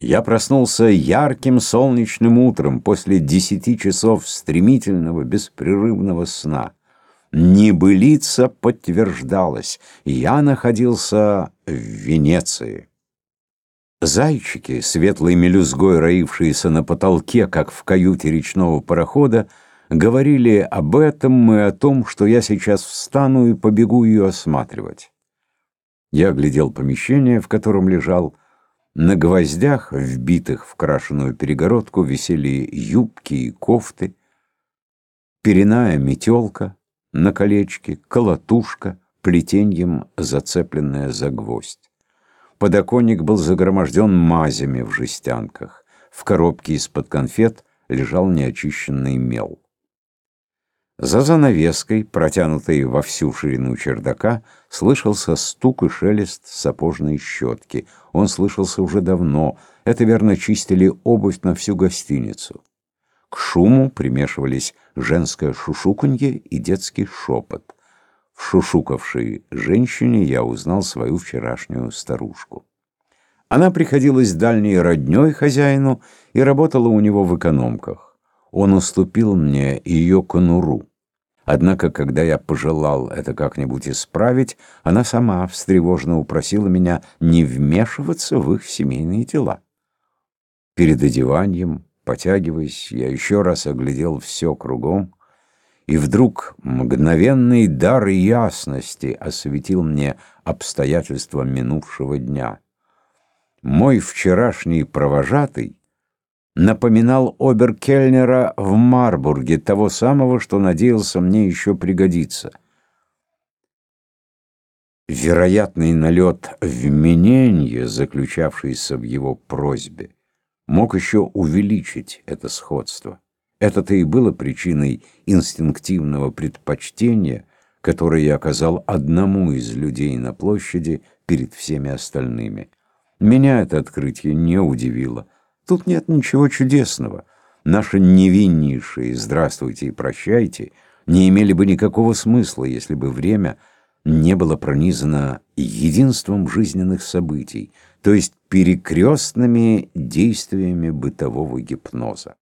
Я проснулся ярким солнечным утром после десяти часов стремительного беспрерывного сна. Небылица подтверждалась. Я находился в Венеции. Зайчики, светлой мелюзгой роившиеся на потолке, как в каюте речного парохода, говорили об этом и о том, что я сейчас встану и побегу ее осматривать. Я глядел помещение, в котором лежал, на гвоздях, вбитых в крашеную перегородку, висели юбки и кофты, переная метелка на колечке, колотушка, плетеньем зацепленная за гвоздь. Подоконник был загроможден мазями в жестянках. В коробке из-под конфет лежал неочищенный мел. За занавеской, протянутой во всю ширину чердака, слышался стук и шелест сапожной щетки. Он слышался уже давно. Это, верно, чистили обувь на всю гостиницу. К шуму примешивались женское шушуканье и детский шепот. В шушукавшей женщине я узнал свою вчерашнюю старушку. Она приходилась дальней роднёй хозяину и работала у него в экономках он уступил мне ее конуру. Однако, когда я пожелал это как-нибудь исправить, она сама встревоженно упросила меня не вмешиваться в их семейные дела. Перед одеванием, потягиваясь, я еще раз оглядел все кругом, и вдруг мгновенный дар ясности осветил мне обстоятельства минувшего дня. Мой вчерашний провожатый напоминал оберкельнера в Марбурге, того самого, что надеялся мне еще пригодиться. Вероятный налет вменения, заключавшийся в его просьбе, мог еще увеличить это сходство. Это-то и было причиной инстинктивного предпочтения, которое я оказал одному из людей на площади перед всеми остальными. Меня это открытие не удивило. Тут нет ничего чудесного. Наши невиннейшие «здравствуйте» и «прощайте» не имели бы никакого смысла, если бы время не было пронизано единством жизненных событий, то есть перекрестными действиями бытового гипноза.